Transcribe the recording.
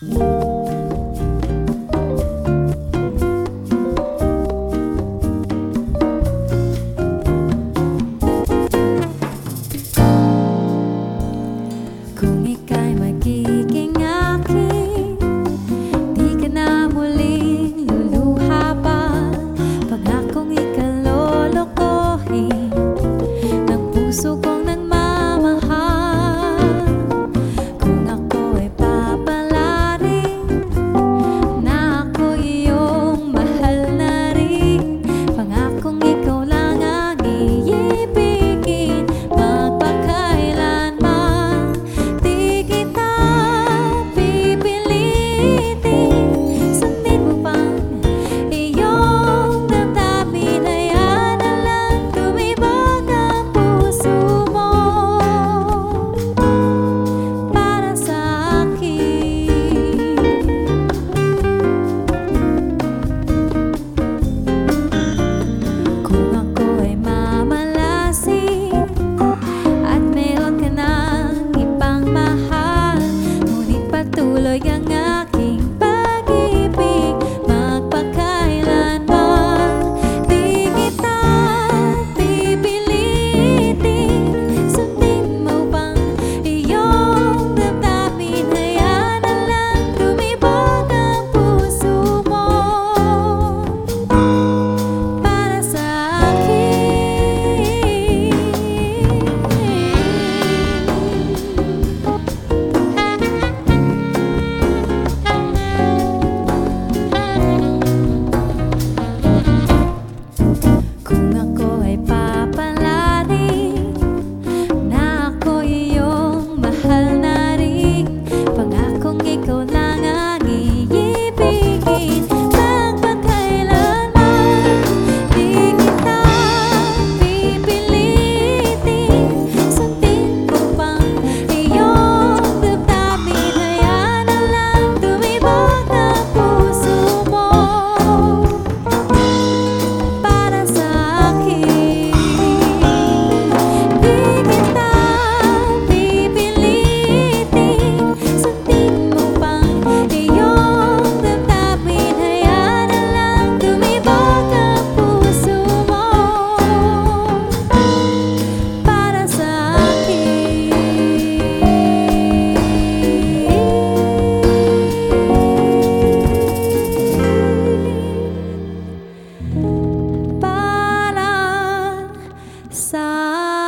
Bye. lời ngang ngang time.